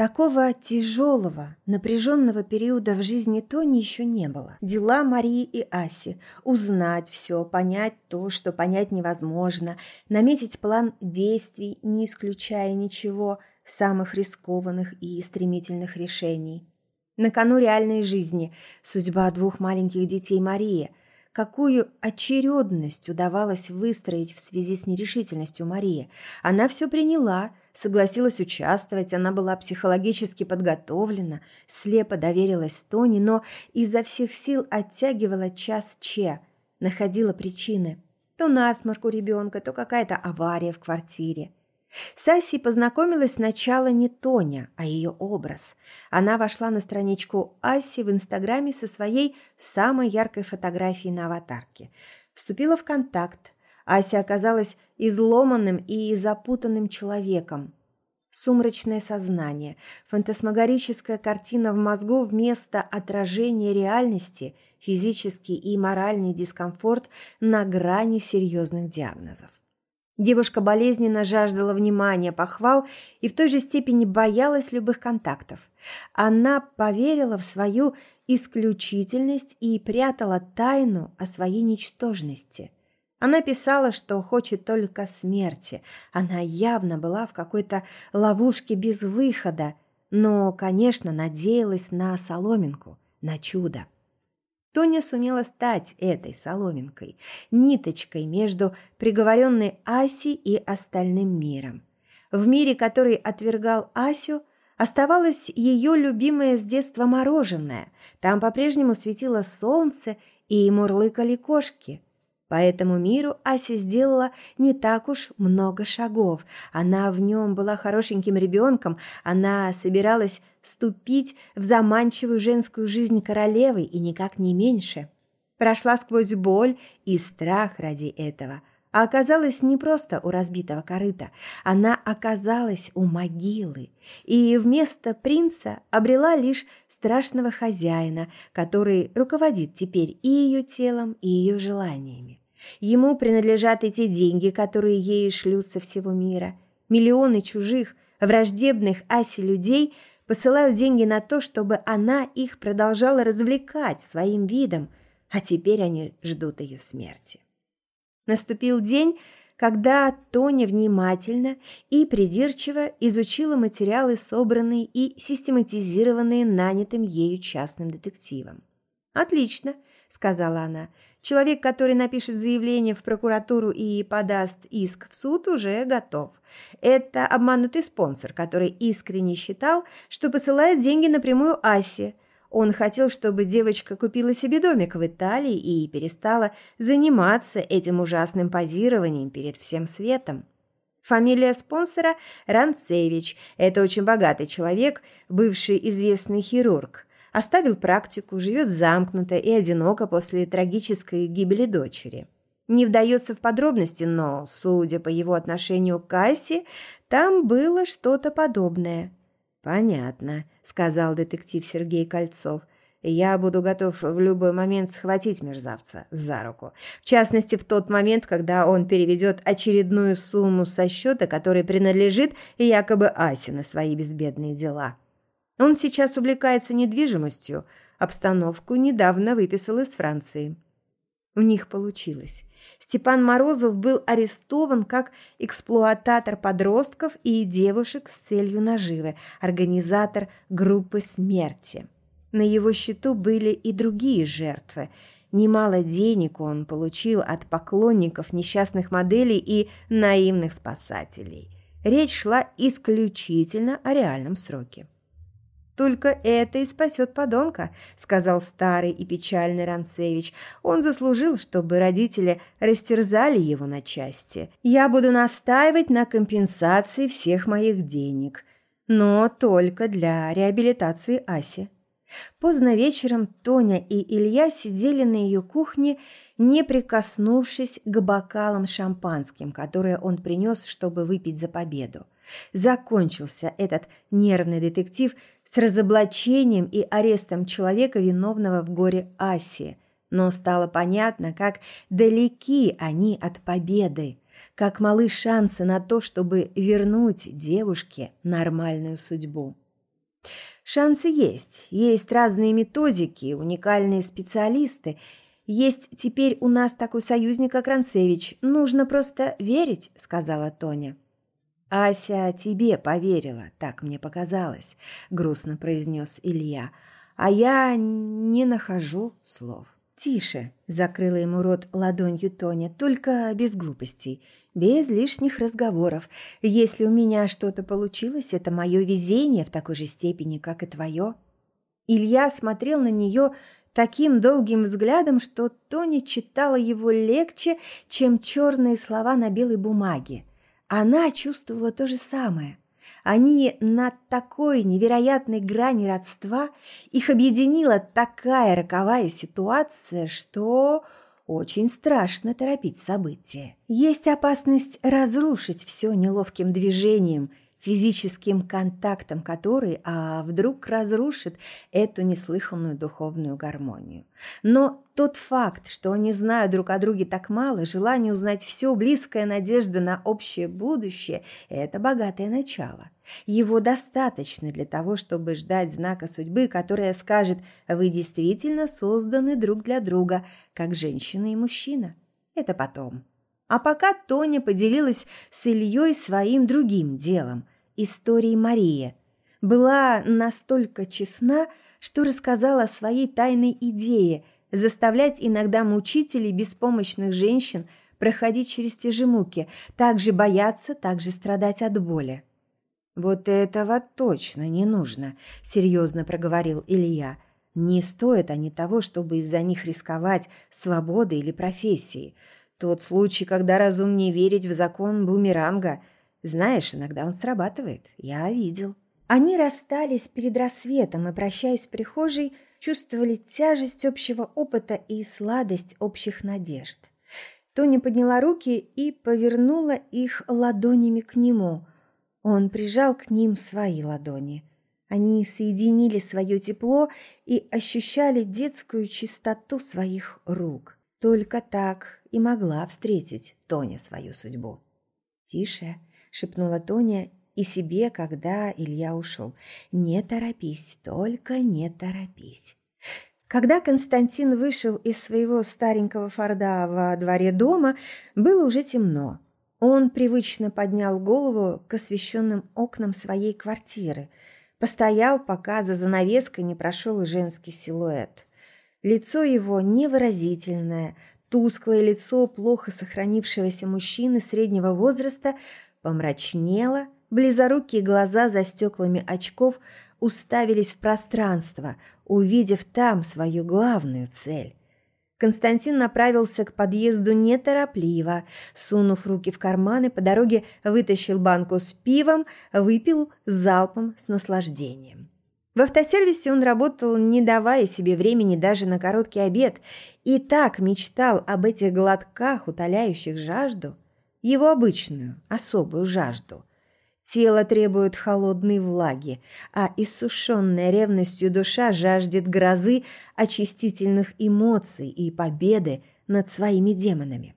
Такого тяжелого, напряженного периода в жизни Тони еще не было. Дела Марии и Аси, узнать все, понять то, что понять невозможно, наметить план действий, не исключая ничего, самых рискованных и стремительных решений. На кону реальной жизни судьба двух маленьких детей Марии – какую очередность удавалось выстроить в связи с нерешительностью Марии. Она все приняла, согласилась участвовать, она была психологически подготовлена, слепо доверилась Тони, но изо всех сил оттягивала час Че, находила причины. То насморк у ребенка, то какая-то авария в квартире. С Асей познакомилась сначала не Тоня, а ее образ. Она вошла на страничку Аси в Инстаграме со своей самой яркой фотографией на аватарке. Вступила в контакт. Ася оказалась изломанным и запутанным человеком. Сумрачное сознание, фантасмагорическая картина в мозгу вместо отражения реальности, физический и моральный дискомфорт на грани серьезных диагнозов. Девушка болезненно жаждала внимания, похвал и в той же степени боялась любых контактов. Она поверила в свою исключительность и прятала тайну о своей ничтожности. Она писала, что хочет только смерти. Она явно была в какой-то ловушке без выхода, но, конечно, надеялась на соломинку, на чудо. Тоня сумела стать этой соломинкой, ниточкой между приговоренной Асей и остальным миром. В мире, который отвергал Асю, оставалось ее любимое с детства мороженое. Там по-прежнему светило солнце и мурлыкали кошки – по этому миру Ася сделала не так уж много шагов. Она в нем была хорошеньким ребенком, она собиралась ступить в заманчивую женскую жизнь королевы и никак не меньше. Прошла сквозь боль и страх ради этого, а оказалась не просто у разбитого корыта, она оказалась у могилы, и вместо принца обрела лишь страшного хозяина, который руководит теперь и ее телом, и ее желаниями. Ему принадлежат эти деньги, которые ей шлют со всего мира. Миллионы чужих, враждебных Асе людей посылают деньги на то, чтобы она их продолжала развлекать своим видом, а теперь они ждут ее смерти. Наступил день, когда Тоня внимательно и придирчиво изучила материалы, собранные и систематизированные нанятым ею частным детективом. «Отлично», — сказала она. «Человек, который напишет заявление в прокуратуру и подаст иск в суд, уже готов. Это обманутый спонсор, который искренне считал, что посылает деньги напрямую Асе. Он хотел, чтобы девочка купила себе домик в Италии и перестала заниматься этим ужасным позированием перед всем светом. Фамилия спонсора – Ранцевич. Это очень богатый человек, бывший известный хирург. Оставил практику, живет замкнуто и одиноко после трагической гибели дочери. Не вдается в подробности, но, судя по его отношению к Кассе, там было что-то подобное. «Понятно», — сказал детектив Сергей Кольцов. «Я буду готов в любой момент схватить мерзавца за руку. В частности, в тот момент, когда он переведет очередную сумму со счета, который принадлежит якобы Асе на свои безбедные дела». Он сейчас увлекается недвижимостью, обстановку недавно выписал из Франции. У них получилось. Степан Морозов был арестован как эксплуататор подростков и девушек с целью наживы, организатор группы смерти. На его счету были и другие жертвы. Немало денег он получил от поклонников несчастных моделей и наивных спасателей. Речь шла исключительно о реальном сроке. «Только это и спасет подонка», — сказал старый и печальный Ранцевич. «Он заслужил, чтобы родители растерзали его на части. Я буду настаивать на компенсации всех моих денег, но только для реабилитации Аси». Поздно вечером Тоня и Илья сидели на ее кухне, не прикоснувшись к бокалам шампанским, которые он принес, чтобы выпить за победу. Закончился этот нервный детектив с разоблачением и арестом человека, виновного в горе Аси. Но стало понятно, как далеки они от победы, как малы шансы на то, чтобы вернуть девушке нормальную судьбу. Шансы есть, есть разные методики, уникальные специалисты. Есть теперь у нас такой союзник, как Ранцевич. Нужно просто верить, сказала Тоня. «Ася тебе поверила, так мне показалось», – грустно произнес Илья. «А я не нахожу слов». «Тише!» – закрыла ему рот ладонью Тоня. «Только без глупостей, без лишних разговоров. Если у меня что-то получилось, это мое везение в такой же степени, как и твое». Илья смотрел на нее таким долгим взглядом, что Тоня читала его легче, чем черные слова на белой бумаге. Она чувствовала то же самое. Они на такой невероятной грани родства, их объединила такая роковая ситуация, что очень страшно торопить события. Есть опасность разрушить все неловким движением – физическим контактом который, а вдруг разрушит эту неслыханную духовную гармонию. Но тот факт, что они знают друг о друге так мало, желание узнать все, близкая надежда на общее будущее – это богатое начало. Его достаточно для того, чтобы ждать знака судьбы, которая скажет «Вы действительно созданы друг для друга, как женщина и мужчина». Это потом. А пока Тоня поделилась с Ильей своим другим делом – историей Марии. Была настолько честна, что рассказала о своей тайной идее – заставлять иногда мучителей беспомощных женщин проходить через те же муки, так же бояться, так же страдать от боли. «Вот этого точно не нужно», – серьезно проговорил Илья. «Не стоят они того, чтобы из-за них рисковать свободой или профессией. Тот случай, когда разумнее верить в закон бумеранга. Знаешь, иногда он срабатывает. Я видел. Они расстались перед рассветом и, прощаясь в прихожей, чувствовали тяжесть общего опыта и сладость общих надежд. Тоня подняла руки и повернула их ладонями к нему. Он прижал к ним свои ладони. Они соединили свое тепло и ощущали детскую чистоту своих рук. Только так и могла встретить Тоня свою судьбу. «Тише», — шепнула Тоня и себе, когда Илья ушел. «Не торопись, только не торопись». Когда Константин вышел из своего старенького форда во дворе дома, было уже темно. Он привычно поднял голову к освещенным окнам своей квартиры. Постоял, пока за занавеской не прошел женский силуэт. Лицо его невыразительное, Тусклое лицо плохо сохранившегося мужчины среднего возраста помрачнело, близорукие глаза за стеклами очков уставились в пространство, увидев там свою главную цель. Константин направился к подъезду неторопливо, сунув руки в карманы, по дороге вытащил банку с пивом, выпил залпом с наслаждением. В автосервисе он работал, не давая себе времени даже на короткий обед, и так мечтал об этих глотках, утоляющих жажду, его обычную, особую жажду. Тело требует холодной влаги, а иссушенная ревностью душа жаждет грозы очистительных эмоций и победы над своими демонами.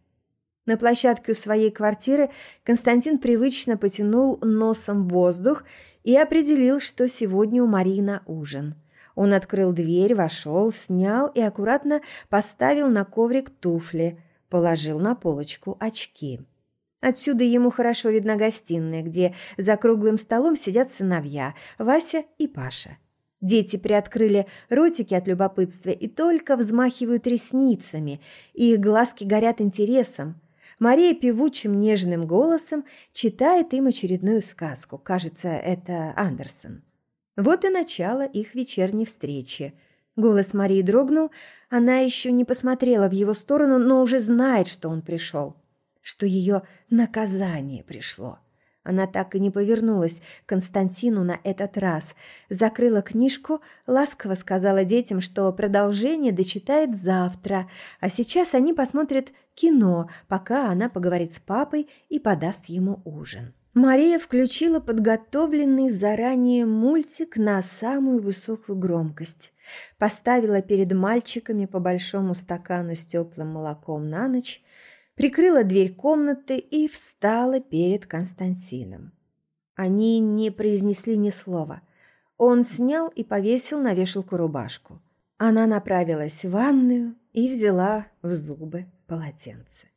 На площадке у своей квартиры Константин привычно потянул носом воздух и определил, что сегодня у Марина ужин. Он открыл дверь, вошел, снял и аккуратно поставил на коврик туфли, положил на полочку очки. Отсюда ему хорошо видна гостиная, где за круглым столом сидят сыновья Вася и Паша. Дети приоткрыли ротики от любопытства и только взмахивают ресницами, и их глазки горят интересом. Мария певучим нежным голосом читает им очередную сказку. Кажется, это Андерсон. Вот и начало их вечерней встречи. Голос Марии дрогнул. Она еще не посмотрела в его сторону, но уже знает, что он пришел. Что ее наказание пришло. Она так и не повернулась к Константину на этот раз. Закрыла книжку, ласково сказала детям, что продолжение дочитает завтра, а сейчас они посмотрят кино, пока она поговорит с папой и подаст ему ужин. Мария включила подготовленный заранее мультик на самую высокую громкость. Поставила перед мальчиками по большому стакану с теплым молоком на ночь, прикрыла дверь комнаты и встала перед Константином. Они не произнесли ни слова. Он снял и повесил на вешалку рубашку. Она направилась в ванную и взяла в зубы полотенце.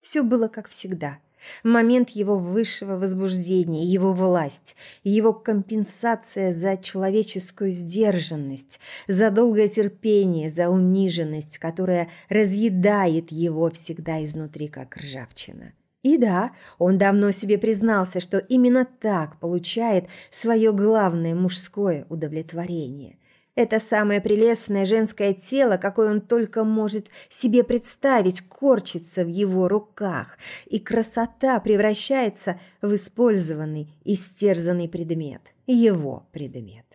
Все было как всегда. Момент его высшего возбуждения, его власть, его компенсация за человеческую сдержанность, за долгое терпение, за униженность, которая разъедает его всегда изнутри, как ржавчина. И да, он давно себе признался, что именно так получает свое главное мужское удовлетворение. Это самое прелестное женское тело, какое он только может себе представить, корчится в его руках, и красота превращается в использованный, истерзанный предмет, его предмет.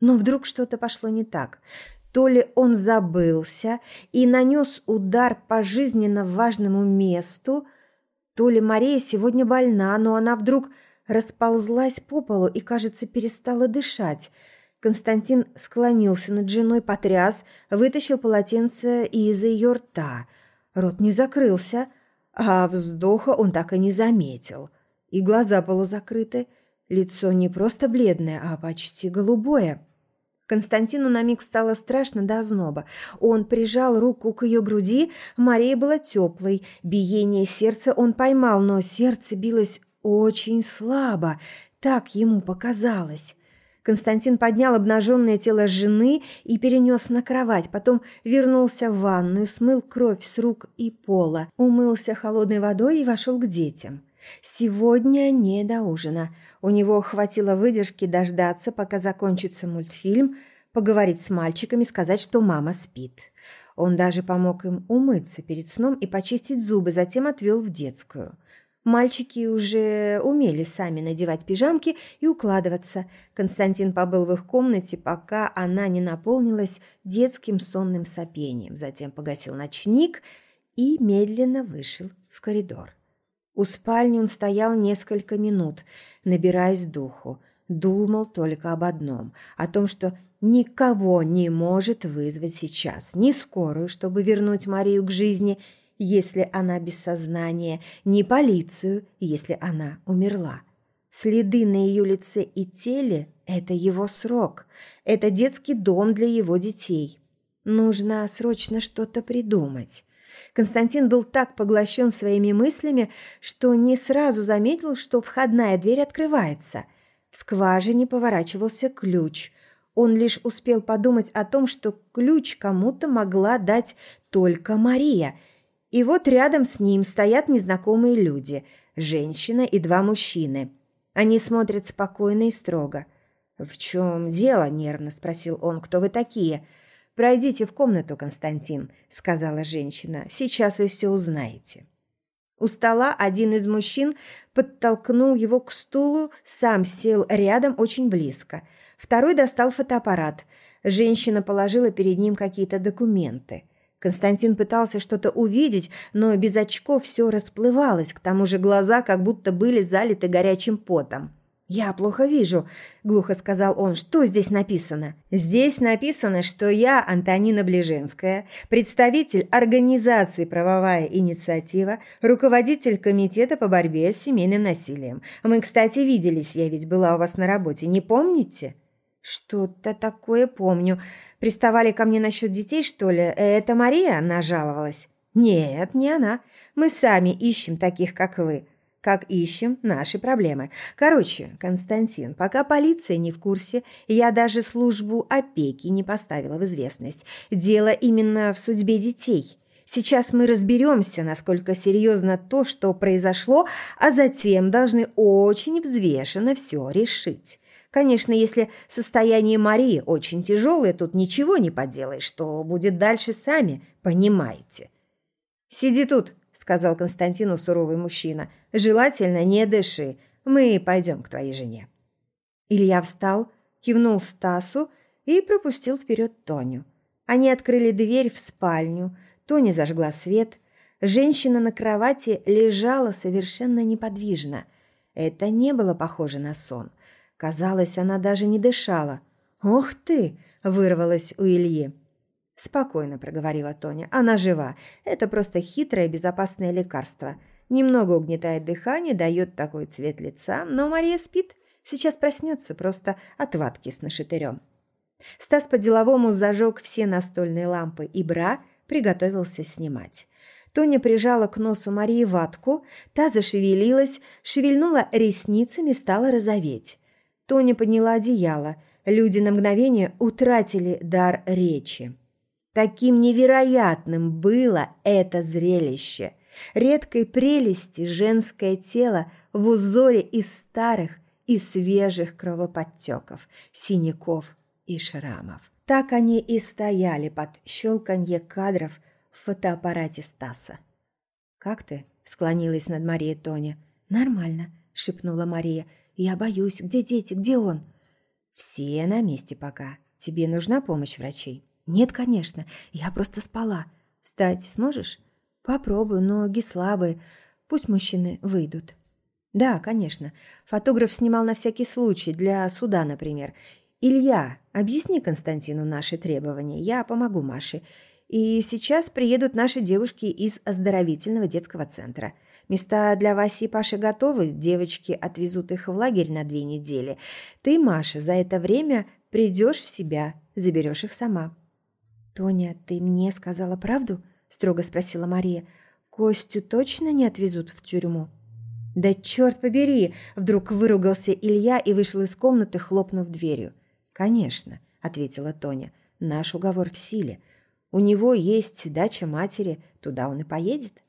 Но вдруг что-то пошло не так. То ли он забылся и нанес удар по жизненно важному месту, то ли Мария сегодня больна, но она вдруг расползлась по полу и, кажется, перестала дышать. Константин склонился над женой, потряс, вытащил полотенце из ее рта. Рот не закрылся, а вздоха он так и не заметил. И глаза полузакрыты, лицо не просто бледное, а почти голубое. Константину на миг стало страшно до озноба. Он прижал руку к ее груди, Мария была теплой. Биение сердца он поймал, но сердце билось очень слабо, так ему показалось. Константин поднял обнаженное тело жены и перенес на кровать, потом вернулся в ванную, смыл кровь с рук и пола, умылся холодной водой и вошел к детям. Сегодня не до ужина. У него хватило выдержки дождаться, пока закончится мультфильм, поговорить с мальчиками, сказать, что мама спит. Он даже помог им умыться перед сном и почистить зубы, затем отвел в детскую. Мальчики уже умели сами надевать пижамки и укладываться. Константин побыл в их комнате, пока она не наполнилась детским сонным сопением. Затем погасил ночник и медленно вышел в коридор. У спальни он стоял несколько минут, набираясь духу. Думал только об одном – о том, что никого не может вызвать сейчас, ни скорую, чтобы вернуть Марию к жизни – если она без сознания, ни полицию, если она умерла. Следы на ее лице и теле – это его срок, это детский дом для его детей. Нужно срочно что-то придумать. Константин был так поглощен своими мыслями, что не сразу заметил, что входная дверь открывается. В скважине поворачивался ключ. Он лишь успел подумать о том, что ключ кому-то могла дать только Мария – и вот рядом с ним стоят незнакомые люди, женщина и два мужчины. Они смотрят спокойно и строго. «В чем дело?» – нервно спросил он. «Кто вы такие?» «Пройдите в комнату, Константин», – сказала женщина. «Сейчас вы все узнаете». У стола один из мужчин подтолкнул его к стулу, сам сел рядом очень близко. Второй достал фотоаппарат. Женщина положила перед ним какие-то документы – Константин пытался что-то увидеть, но без очков все расплывалось, к тому же глаза как будто были залиты горячим потом. «Я плохо вижу», – глухо сказал он. «Что здесь написано?» «Здесь написано, что я, Антонина Ближенская, представитель организации «Правовая инициатива», руководитель комитета по борьбе с семейным насилием. Мы, кстати, виделись, я ведь была у вас на работе, не помните?» «Что-то такое помню. Приставали ко мне насчет детей, что ли? Это Мария нажаловалась?» «Нет, не она. Мы сами ищем таких, как вы. Как ищем наши проблемы. Короче, Константин, пока полиция не в курсе, я даже службу опеки не поставила в известность. Дело именно в судьбе детей». Сейчас мы разберемся, насколько серьезно то, что произошло, а затем должны очень взвешенно все решить. Конечно, если состояние Марии очень тяжелое, тут ничего не поделаешь, что будет дальше сами, понимаете. «Сиди тут», — сказал Константину суровый мужчина. «Желательно не дыши. Мы пойдем к твоей жене». Илья встал, кивнул Стасу и пропустил вперед Тоню. Они открыли дверь в спальню. Тоня зажгла свет. Женщина на кровати лежала совершенно неподвижно. Это не было похоже на сон — Казалось, она даже не дышала. «Ох ты!» – вырвалась у Ильи. «Спокойно», – проговорила Тоня. «Она жива. Это просто хитрое безопасное лекарство. Немного угнетает дыхание, дает такой цвет лица, но Мария спит. Сейчас проснется просто от ватки с нашатырем. Стас по-деловому зажег все настольные лампы и бра приготовился снимать. Тоня прижала к носу Марии ватку, та зашевелилась, шевельнула ресницами, стала розоветь. Тоня подняла одеяло. Люди на мгновение утратили дар речи. Таким невероятным было это зрелище. Редкой прелести женское тело в узоре из старых и свежих кровоподтеков, синяков и шрамов. Так они и стояли под щелканье кадров в фотоаппарате Стаса. «Как ты?» – склонилась над Марией Тоня. «Нормально», – шепнула Мария. «Я боюсь. Где дети? Где он?» «Все на месте пока. Тебе нужна помощь врачей?» «Нет, конечно. Я просто спала. Встать сможешь?» «Попробую, ноги слабые. Пусть мужчины выйдут». «Да, конечно. Фотограф снимал на всякий случай, для суда, например. Илья, объясни Константину наши требования. Я помогу Маше. И сейчас приедут наши девушки из оздоровительного детского центра. Места для Васи и Паши готовы, девочки отвезут их в лагерь на две недели. Ты, Маша, за это время придешь в себя, заберешь их сама». «Тоня, ты мне сказала правду?» – строго спросила Мария. «Костю точно не отвезут в тюрьму?» «Да черт побери!» – вдруг выругался Илья и вышел из комнаты, хлопнув дверью. «Конечно», – ответила Тоня. «Наш уговор в силе. У него есть дача матери, туда он и поедет.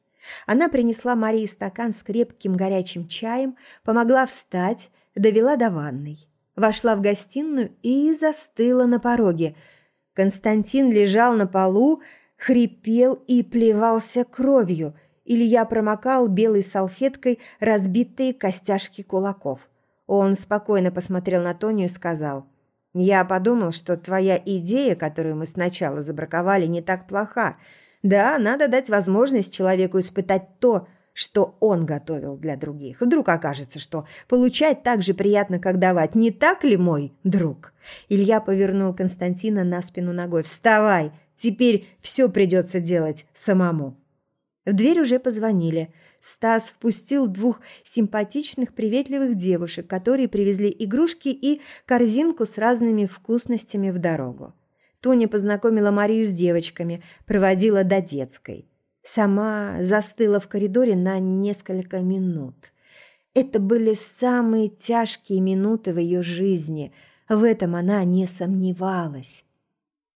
Она принесла Марии стакан с крепким горячим чаем, помогла встать, довела до ванной. Вошла в гостиную и застыла на пороге. Константин лежал на полу, хрипел и плевался кровью. Илья промокал белой салфеткой разбитые костяшки кулаков. Он спокойно посмотрел на Тоню и сказал – я подумал, что твоя идея, которую мы сначала забраковали, не так плоха. Да, надо дать возможность человеку испытать то, что он готовил для других. Вдруг окажется, что получать так же приятно, как давать. Не так ли, мой друг? Илья повернул Константина на спину ногой. «Вставай! Теперь все придется делать самому». В дверь уже позвонили. Стас впустил двух симпатичных, приветливых девушек, которые привезли игрушки и корзинку с разными вкусностями в дорогу. Тоня познакомила Марию с девочками, проводила до детской. Сама застыла в коридоре на несколько минут. Это были самые тяжкие минуты в ее жизни. В этом она не сомневалась.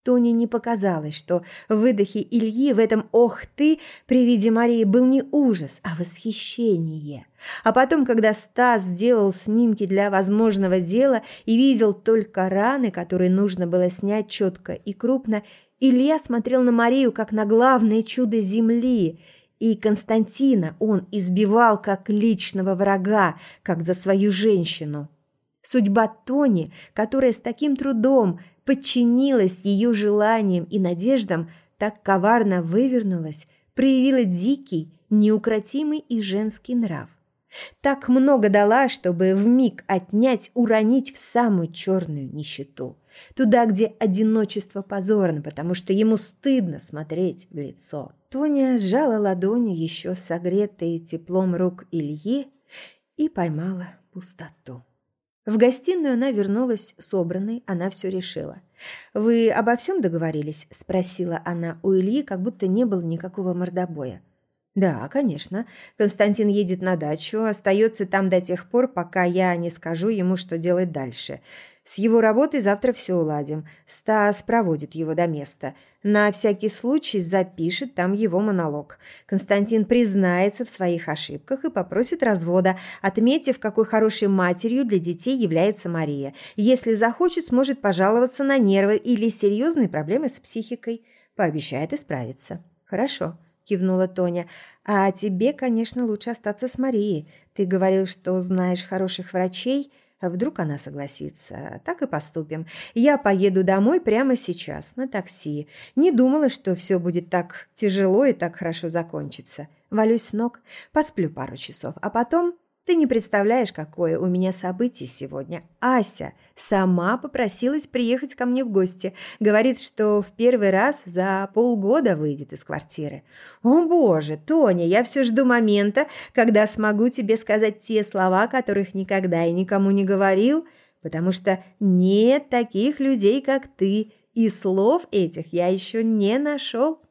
Тоне не показалось, что в выдохе Ильи в этом «ох ты» при виде Марии был не ужас, а восхищение. А потом, когда Стас делал снимки для возможного дела и видел только раны, которые нужно было снять четко и крупно, Илья смотрел на Марию как на главное чудо земли – и Константина он избивал как личного врага, как за свою женщину. Судьба Тони, которая с таким трудом подчинилась ее желаниям и надеждам, так коварно вывернулась, проявила дикий, неукротимый и женский нрав. Так много дала, чтобы в миг отнять, уронить в самую черную нищету. Туда, где одиночество позорно, потому что ему стыдно смотреть в лицо. Тоня сжала ладони, еще согретые теплом рук Ильи, и поймала пустоту. В гостиную она вернулась собранной, она все решила. «Вы обо всем договорились?» – спросила она у Ильи, как будто не было никакого мордобоя. «Да, конечно. Константин едет на дачу, остается там до тех пор, пока я не скажу ему, что делать дальше. С его работой завтра все уладим. Стас проводит его до места. На всякий случай запишет там его монолог. Константин признается в своих ошибках и попросит развода, отметив, какой хорошей матерью для детей является Мария. Если захочет, сможет пожаловаться на нервы или серьезные проблемы с психикой. Пообещает исправиться. Хорошо кивнула Тоня. «А тебе, конечно, лучше остаться с Марией. Ты говорил, что знаешь хороших врачей. Вдруг она согласится. Так и поступим. Я поеду домой прямо сейчас, на такси. Не думала, что все будет так тяжело и так хорошо закончится. Валюсь с ног, посплю пару часов, а потом Ты не представляешь, какое у меня событие сегодня. Ася сама попросилась приехать ко мне в гости. Говорит, что в первый раз за полгода выйдет из квартиры. О боже, Тоня, я все жду момента, когда смогу тебе сказать те слова, которых никогда и никому не говорил, потому что нет таких людей, как ты, и слов этих я еще не нашел.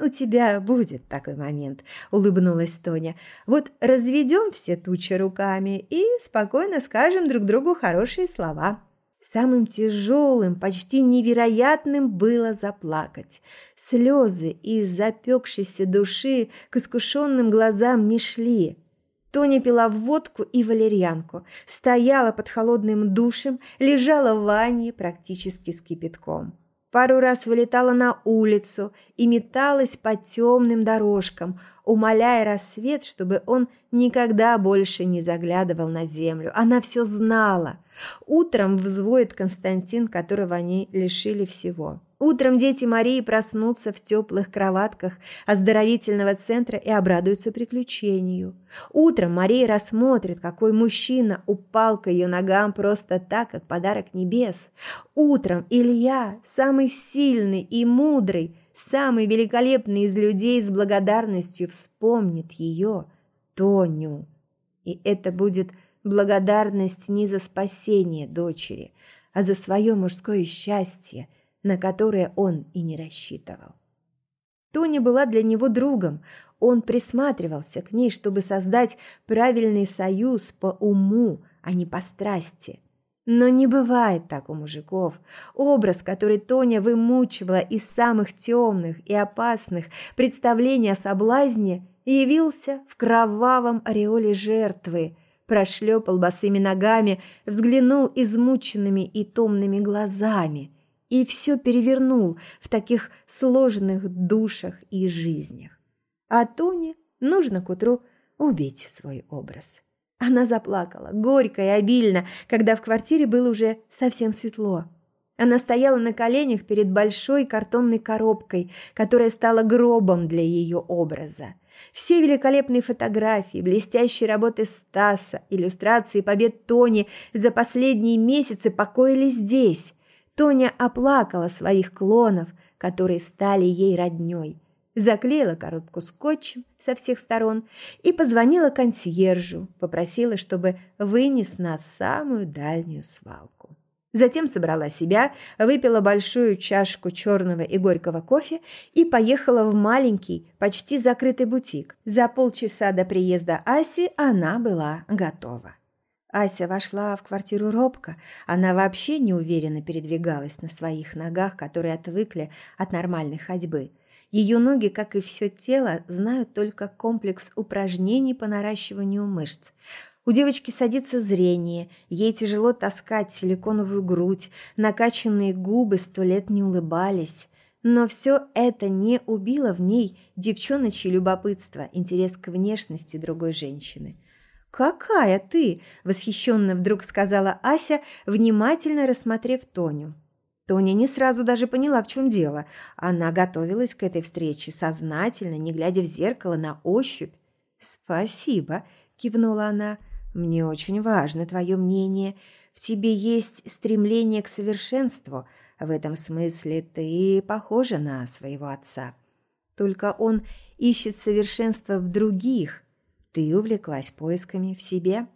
«У тебя будет такой момент», – улыбнулась Тоня. «Вот разведем все тучи руками и спокойно скажем друг другу хорошие слова». Самым тяжелым, почти невероятным было заплакать. Слезы из запекшейся души к искушенным глазам не шли. Тоня пила водку и валерьянку, стояла под холодным душем, лежала в ванне практически с кипятком. Пару раз вылетала на улицу и металась по темным дорожкам, умоляя рассвет, чтобы он никогда больше не заглядывал на землю. Она все знала. Утром взвоет Константин, которого они лишили всего. Утром дети Марии проснутся в теплых кроватках оздоровительного центра и обрадуются приключению. Утром Мария рассмотрит, какой мужчина упал к ее ногам просто так, как подарок небес. Утром Илья, самый сильный и мудрый, самый великолепный из людей с благодарностью вспомнит ее, Тоню. И это будет благодарность не за спасение дочери, а за свое мужское счастье – на которое он и не рассчитывал. Тоня была для него другом. Он присматривался к ней, чтобы создать правильный союз по уму, а не по страсти. Но не бывает так у мужиков. Образ, который Тоня вымучивала из самых темных и опасных представлений о соблазне, явился в кровавом ореоле жертвы, прошлепал босыми ногами, взглянул измученными и томными глазами – и все перевернул в таких сложных душах и жизнях. А Тоне нужно к утру убить свой образ. Она заплакала, горько и обильно, когда в квартире было уже совсем светло. Она стояла на коленях перед большой картонной коробкой, которая стала гробом для ее образа. Все великолепные фотографии, блестящие работы Стаса, иллюстрации побед Тони за последние месяцы покоились здесь, Тоня оплакала своих клонов, которые стали ей роднёй, заклеила коробку скотчем со всех сторон и позвонила консьержу, попросила, чтобы вынес нас в самую дальнюю свалку. Затем собрала себя, выпила большую чашку черного и горького кофе и поехала в маленький, почти закрытый бутик. За полчаса до приезда Аси она была готова. Ася вошла в квартиру робко. Она вообще неуверенно передвигалась на своих ногах, которые отвыкли от нормальной ходьбы. Ее ноги, как и все тело, знают только комплекс упражнений по наращиванию мышц. У девочки садится зрение, ей тяжело таскать силиконовую грудь, накачанные губы сто лет не улыбались. Но все это не убило в ней девчоночье любопытство, интерес к внешности другой женщины – «Какая ты!» – восхищенно вдруг сказала Ася, внимательно рассмотрев Тоню. Тоня не сразу даже поняла, в чем дело. Она готовилась к этой встрече сознательно, не глядя в зеркало, на ощупь. «Спасибо», – кивнула она. «Мне очень важно твое мнение. В тебе есть стремление к совершенству. В этом смысле ты похожа на своего отца. Только он ищет совершенство в других, ты увлеклась поисками в себе.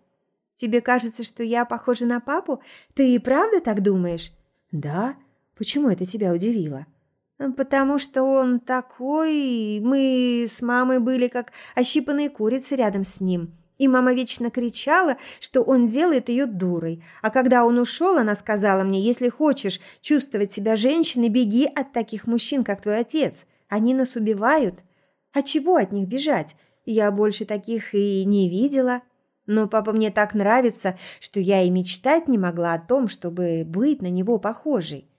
Тебе кажется, что я похожа на папу? Ты и правда так думаешь? Да. Почему это тебя удивило? Потому что он такой, мы с мамой были как ощипанные курицы рядом с ним. И мама вечно кричала, что он делает ее дурой. А когда он ушел, она сказала мне, если хочешь чувствовать себя женщиной, беги от таких мужчин, как твой отец. Они нас убивают. А чего от них бежать? Я больше таких и не видела. Но папа мне так нравится, что я и мечтать не могла о том, чтобы быть на него похожей.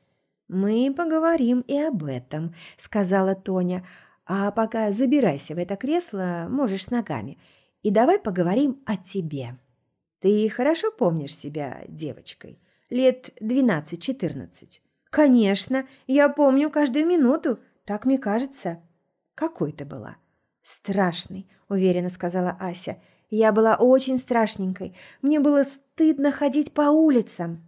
«Мы поговорим и об этом», — сказала Тоня. «А пока забирайся в это кресло, можешь с ногами, и давай поговорим о тебе. Ты хорошо помнишь себя девочкой? Лет двенадцать-четырнадцать?» «Конечно, я помню каждую минуту, так мне кажется». «Какой ты была?» «Страшный», – уверенно сказала Ася. Я была очень страшненькой. Мне было стыдно ходить по улицам».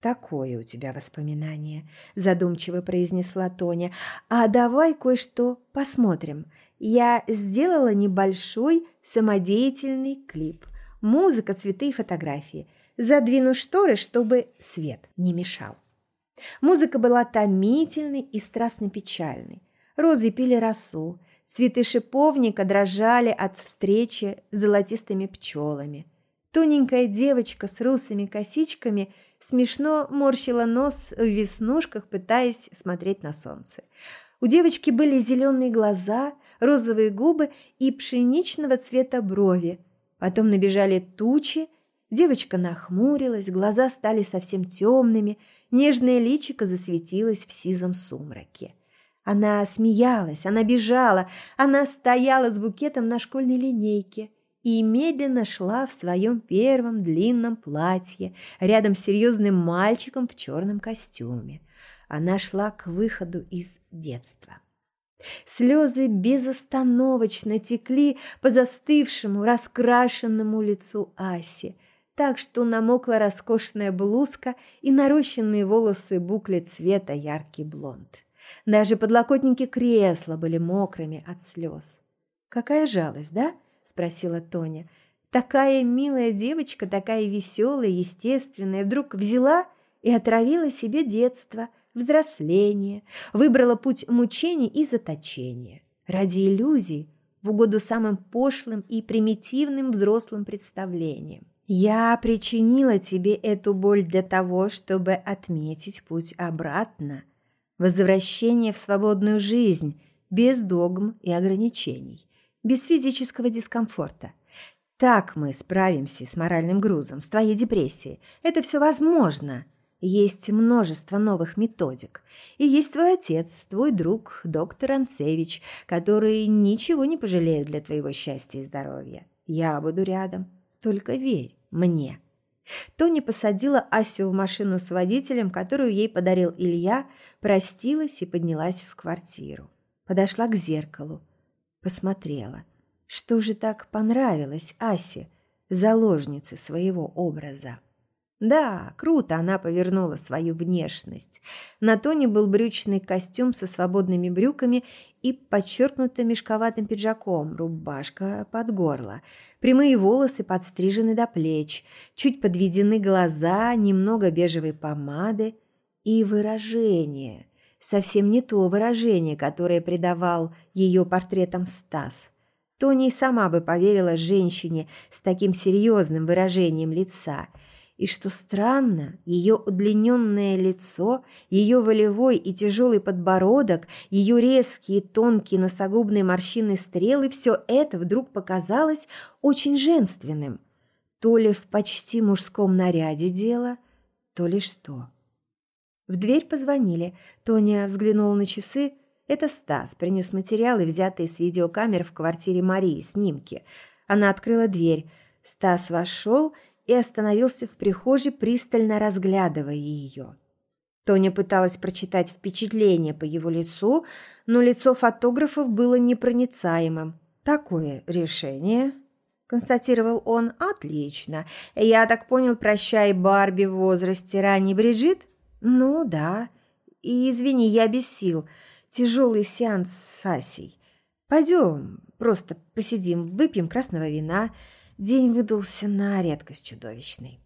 «Такое у тебя воспоминание», – задумчиво произнесла Тоня. «А давай кое-что посмотрим. Я сделала небольшой самодеятельный клип. Музыка, цветы и фотографии. Задвину шторы, чтобы свет не мешал». Музыка была томительной и страстно печальной. Розы пили росу, цветы шиповника дрожали от встречи с золотистыми пчелами. Тоненькая девочка с русыми косичками смешно морщила нос в веснушках, пытаясь смотреть на солнце. У девочки были зеленые глаза, розовые губы и пшеничного цвета брови. Потом набежали тучи, девочка нахмурилась, глаза стали совсем темными, нежное личико засветилось в сизом сумраке. Она смеялась, она бежала, она стояла с букетом на школьной линейке и медленно шла в своем первом длинном платье рядом с серьезным мальчиком в черном костюме. Она шла к выходу из детства. Слезы безостановочно текли по застывшему, раскрашенному лицу Аси, так что намокла роскошная блузка и нарощенные волосы букли цвета яркий блонд. Даже подлокотники кресла были мокрыми от слез. «Какая жалость, да?» – спросила Тоня. «Такая милая девочка, такая веселая, естественная, вдруг взяла и отравила себе детство, взросление, выбрала путь мучений и заточения. Ради иллюзий, в угоду самым пошлым и примитивным взрослым представлениям. Я причинила тебе эту боль для того, чтобы отметить путь обратно – Возвращение в свободную жизнь, без догм и ограничений, без физического дискомфорта. Так мы справимся с моральным грузом, с твоей депрессией. Это все возможно. Есть множество новых методик. И есть твой отец, твой друг, доктор Анцевич, который ничего не пожалеют для твоего счастья и здоровья. Я буду рядом. Только верь мне. Тони посадила Асю в машину с водителем, которую ей подарил Илья, простилась и поднялась в квартиру. Подошла к зеркалу, посмотрела. Что же так понравилось Асе, заложнице своего образа? Да, круто она повернула свою внешность. На Тоне был брючный костюм со свободными брюками и подчеркнутым мешковатым пиджаком, рубашка под горло. Прямые волосы подстрижены до плеч, чуть подведены глаза, немного бежевой помады и выражение. Совсем не то выражение, которое придавал ее портретам Стас. Тони сама бы поверила женщине с таким серьезным выражением лица – и что странно, ее удлиненное лицо, ее волевой и тяжелый подбородок, ее резкие тонкие носогубные морщины стрелы – все это вдруг показалось очень женственным. То ли в почти мужском наряде дело, то ли что. В дверь позвонили. Тоня взглянула на часы. Это Стас принес материалы, взятые с видеокамер в квартире Марии, снимки. Она открыла дверь. Стас вошел и остановился в прихожей, пристально разглядывая ее. Тоня пыталась прочитать впечатление по его лицу, но лицо фотографов было непроницаемым. «Такое решение», – констатировал он, – «отлично. Я так понял, прощай Барби в возрасте ранней Бриджит?» «Ну да. И извини, я без сил. Тяжелый сеанс с Асей. Пойдем, просто посидим, выпьем красного вина». День выдался на редкость чудовищный.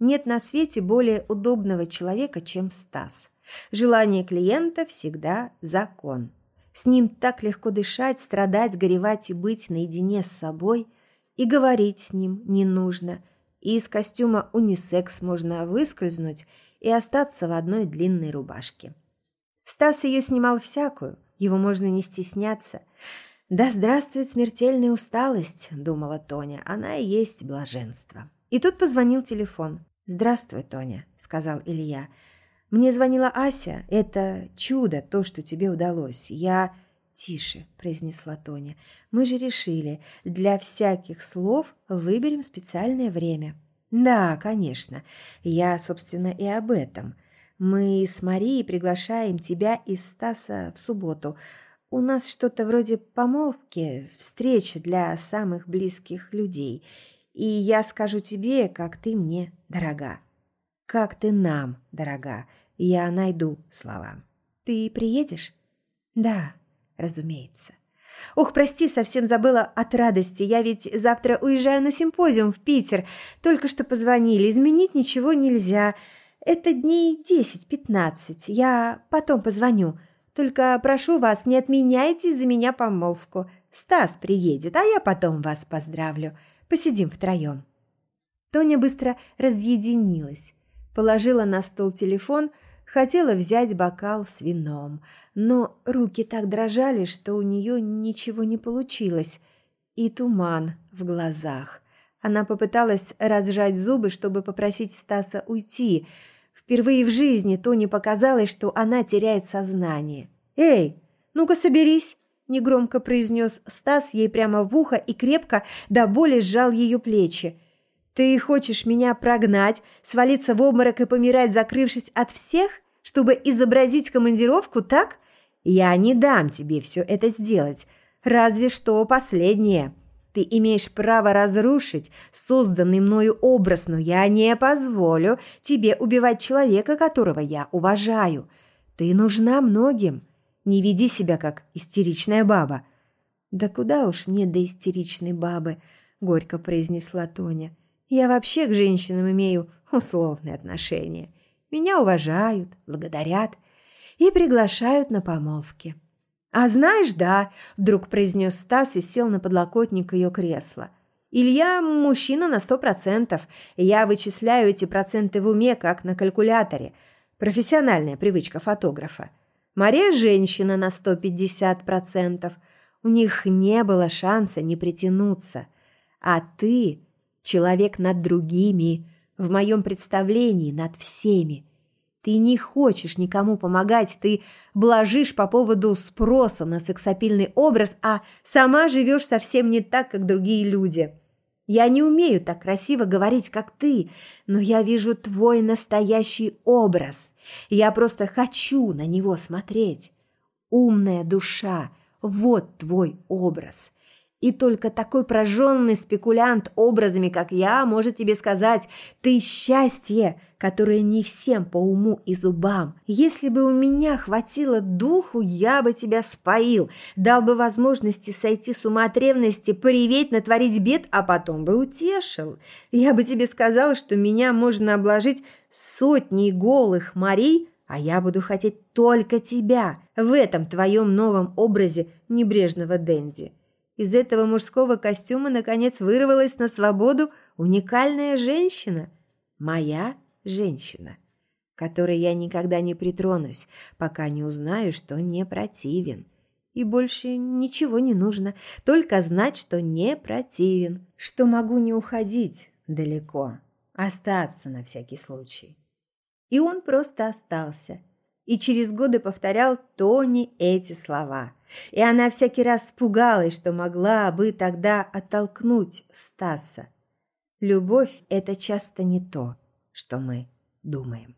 Нет на свете более удобного человека, чем Стас. Желание клиента всегда закон. С ним так легко дышать, страдать, горевать и быть наедине с собой. И говорить с ним не нужно. И из костюма унисекс можно выскользнуть и остаться в одной длинной рубашке. Стас ее снимал всякую, его можно не стесняться – «Да здравствует смертельная усталость», – думала Тоня, – «она и есть блаженство». И тут позвонил телефон. «Здравствуй, Тоня», – сказал Илья. «Мне звонила Ася. Это чудо, то, что тебе удалось. Я...» «Тише», – произнесла Тоня. «Мы же решили, для всяких слов выберем специальное время». «Да, конечно. Я, собственно, и об этом. Мы с Марией приглашаем тебя и Стаса в субботу. У нас что-то вроде помолвки, встречи для самых близких людей. И я скажу тебе, как ты мне дорога. Как ты нам дорога. Я найду слова. Ты приедешь? Да, разумеется. Ох, прости, совсем забыла от радости. Я ведь завтра уезжаю на симпозиум в Питер. Только что позвонили. Изменить ничего нельзя. Это дней десять-пятнадцать. Я потом позвоню. Только прошу вас, не отменяйте за меня помолвку. Стас приедет, а я потом вас поздравлю. Посидим втроем». Тоня быстро разъединилась. Положила на стол телефон, хотела взять бокал с вином. Но руки так дрожали, что у нее ничего не получилось. И туман в глазах. Она попыталась разжать зубы, чтобы попросить Стаса уйти – Впервые в жизни Тони показалось, что она теряет сознание. «Эй, ну-ка соберись!» – негромко произнес Стас ей прямо в ухо и крепко до боли сжал ее плечи. «Ты хочешь меня прогнать, свалиться в обморок и помирать, закрывшись от всех, чтобы изобразить командировку, так? Я не дам тебе все это сделать, разве что последнее». Ты имеешь право разрушить созданный мною образ, но я не позволю тебе убивать человека, которого я уважаю. Ты нужна многим. Не веди себя как истеричная баба». «Да куда уж мне до истеричной бабы», – горько произнесла Тоня. «Я вообще к женщинам имею условные отношения. Меня уважают, благодарят и приглашают на помолвки». «А знаешь, да», – вдруг произнес Стас и сел на подлокотник ее кресла. «Илья – мужчина на сто процентов. Я вычисляю эти проценты в уме, как на калькуляторе. Профессиональная привычка фотографа. Мария – женщина на сто пятьдесят процентов. У них не было шанса не притянуться. А ты – человек над другими, в моем представлении над всеми. Ты не хочешь никому помогать, ты блажишь по поводу спроса на сексапильный образ, а сама живешь совсем не так, как другие люди. Я не умею так красиво говорить, как ты, но я вижу твой настоящий образ. Я просто хочу на него смотреть. Умная душа – вот твой образ. И только такой прожженный спекулянт образами, как я, может тебе сказать, ты счастье, которое не всем по уму и зубам. Если бы у меня хватило духу, я бы тебя споил, дал бы возможности сойти с ума от ревности, пореветь, натворить бед, а потом бы утешил. Я бы тебе сказал, что меня можно обложить сотней голых морей, а я буду хотеть только тебя в этом твоем новом образе небрежного Дэнди. Из этого мужского костюма, наконец, вырвалась на свободу уникальная женщина. Моя женщина, которой я никогда не притронусь, пока не узнаю, что не противен. И больше ничего не нужно, только знать, что не противен, что могу не уходить далеко, остаться на всякий случай. И он просто остался – и через годы повторял Тони эти слова. И она всякий раз пугалась, что могла бы тогда оттолкнуть Стаса. Любовь – это часто не то, что мы думаем.